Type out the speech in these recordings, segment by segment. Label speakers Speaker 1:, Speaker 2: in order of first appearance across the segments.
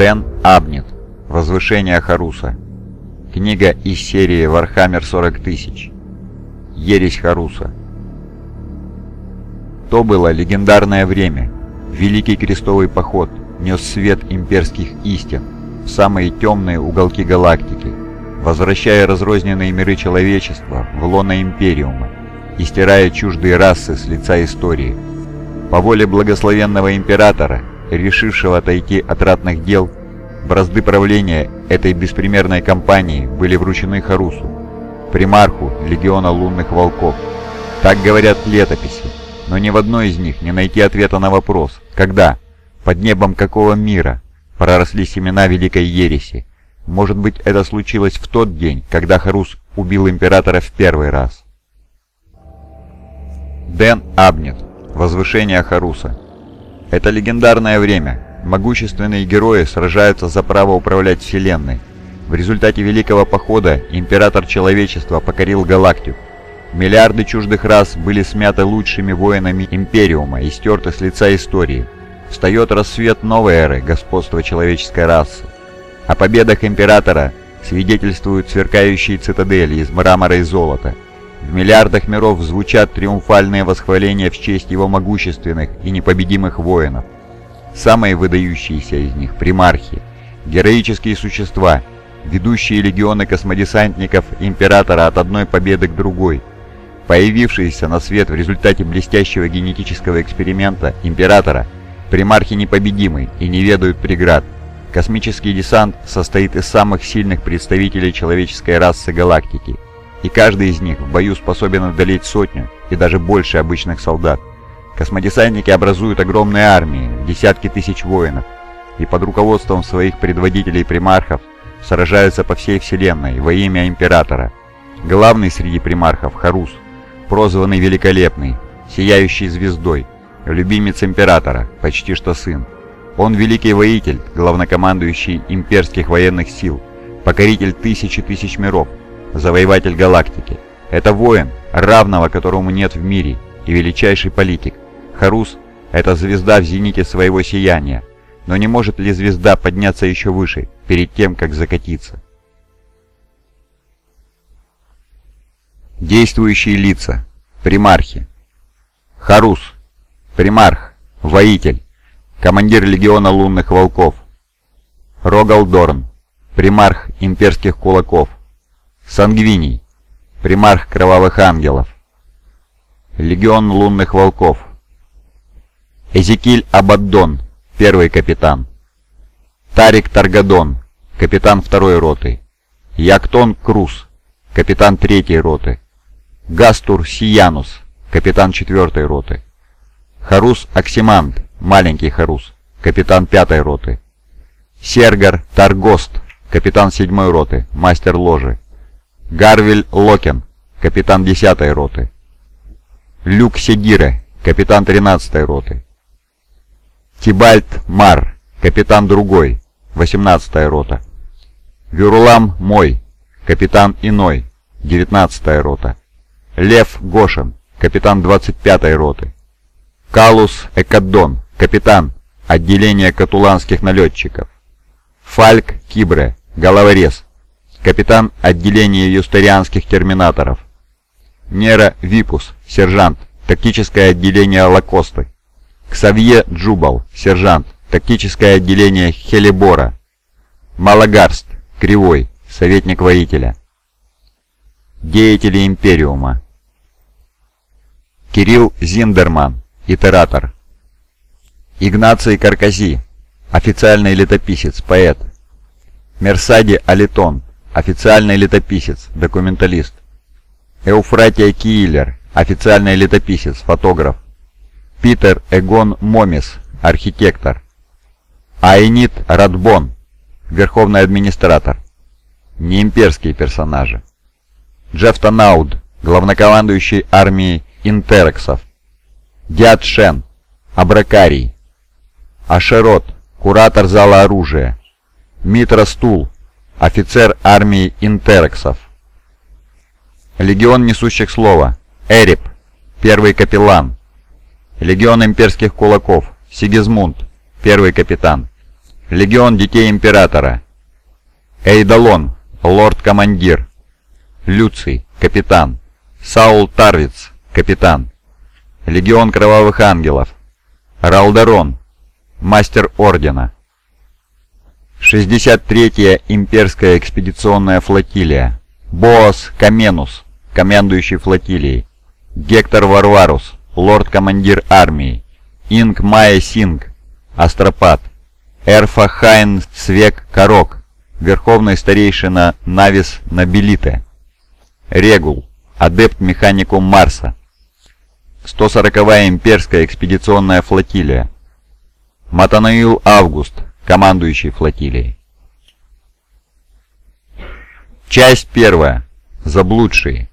Speaker 1: Дэн Абнетт. Возвышение Хоруса. Книга из серии Вархаммер 40 тысяч. Ересь Хоруса. То было легендарное время. Великий крестовый поход нес свет имперских истин в самые темные уголки галактики, возвращая разрозненные миры человечества в лоно Империума и стирая чуждые расы с лица истории. По воле благословенного императора, решившего отойти от ратных дел, бразды правления этой беспримерной компании были вручены Харусу, примарху легиона лунных волков. Так говорят летописи, но ни в одной из них не найти ответа на вопрос, когда, под небом какого мира, проросли семена Великой Ереси. Может быть, это случилось в тот день, когда Харус убил императора в первый раз. Дэн Абнет. Возвышение Харуса. Это легендарное время. Могущественные герои сражаются за право управлять Вселенной. В результате Великого Похода Император Человечества покорил галактику. Миллиарды чуждых рас были смяты лучшими воинами Империума и стерты с лица истории. Встает рассвет новой эры господства человеческой расы. О победах Императора свидетельствуют сверкающие цитадели из мрамора и золота. В миллиардах миров звучат триумфальные восхваления в честь его могущественных и непобедимых воинов. Самые выдающиеся из них – примархи, героические существа, ведущие легионы космодесантников Императора от одной победы к другой, появившиеся на свет в результате блестящего генетического эксперимента Императора – Примархи непобедимы и не ведают преград. Космический десант состоит из самых сильных представителей человеческой расы галактики, и каждый из них в бою способен одолеть сотню и даже больше обычных солдат. Космодесантники образуют огромные армии, десятки тысяч воинов, и под руководством своих предводителей-примархов сражаются по всей Вселенной во имя Императора. Главный среди примархов – Харус, прозванный Великолепный, сияющий звездой, любимец императора, почти что сын. Он великий воитель, главнокомандующий имперских военных сил, покоритель тысячи тысяч миров, завоеватель галактики. Это воин, равного которому нет в мире, и величайший политик. Харус – это звезда в зените своего сияния, но не может ли звезда подняться еще выше, перед тем, как закатиться? Действующие лица. Примархи. Харус – Примарх, воитель, командир легиона лунных волков. Рогалдорн, примарх имперских кулаков. Сангвиний, примарх кровавых ангелов. Легион лунных волков. Эзекиль Абаддон, первый капитан. Тарик Таргадон, капитан второй роты. Яктон Круз, капитан третьей роты. Гастур Сиянус, капитан четвертой роты. Харус Оксимант, маленький Харус, капитан пятой роты. Сергар Таргост, капитан седьмой роты, мастер ложи. Гарвиль Локен, капитан десятой роты. Люк Сегире, капитан тринадцатой роты. Тибальт Мар, капитан другой, восемнадцатая рота. Вюрлам Мой, капитан иной, девятнадцатая рота. Лев Гошин, капитан двадцать пятой роты. Калус Экаддон, капитан, отделение катуланских налетчиков. Фальк Кибре, головорез, капитан отделения юстарианских терминаторов. Нера Випус, сержант, тактическое отделение Лакосты. Ксавье Джубал, сержант, тактическое отделение Хелебора. Малагарст, Кривой, советник воителя. Деятели Империума. Кирилл Зиндерман, Итератор. Игнаций Каркази, официальный летописец, поэт. Мерсади Алитон, официальный летописец, документалист. Эуфратия Киилер, официальный летописец, фотограф. Питер Эгон Момис, архитектор. Айнит Радбон, верховный администратор. Неимперские персонажи. Джефтонауд, главнокомандующий армией интерексов. Дяд Шен, Абракарий. Ашерот, куратор зала оружия. Митра Стул, офицер армии интерексов. Легион несущих слова. Эрип, первый капеллан. Легион имперских кулаков. Сигизмунд, первый капитан. Легион Детей Императора. Эйдалон, лорд-командир. Люций, капитан. Саул Тарвиц, капитан. Легион Кровавых Ангелов. Ралдерон, мастер ордена. 63-я имперская экспедиционная флотилия. Боас Каменус, командующий флотилией. Гектор Варварус, лорд-командир армии. Инг Майя Синг, астропат. Эрфа Хайн Свек Карок, верховный старейшина Навис Нобилите. Регул, адепт механикум Марса. 140-я имперская экспедиционная флотилия. Матанаил Август, командующий флотилией. Часть первая. Заблудшие.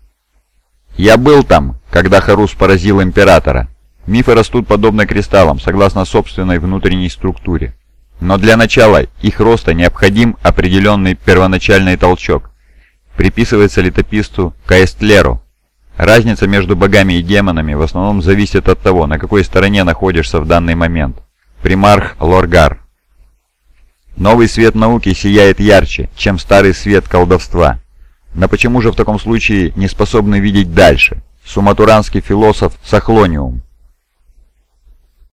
Speaker 1: Я был там, когда Харус поразил Императора. Мифы растут подобно кристаллам, согласно собственной внутренней структуре. Но для начала их роста необходим определенный первоначальный толчок. Приписывается летописцу Каэстлеру. Разница между богами и демонами в основном зависит от того, на какой стороне находишься в данный момент. Примарх Лоргар. Новый свет науки сияет ярче, чем старый свет колдовства. Но почему же в таком случае не способны видеть дальше? Суматуранский философ Сахлониум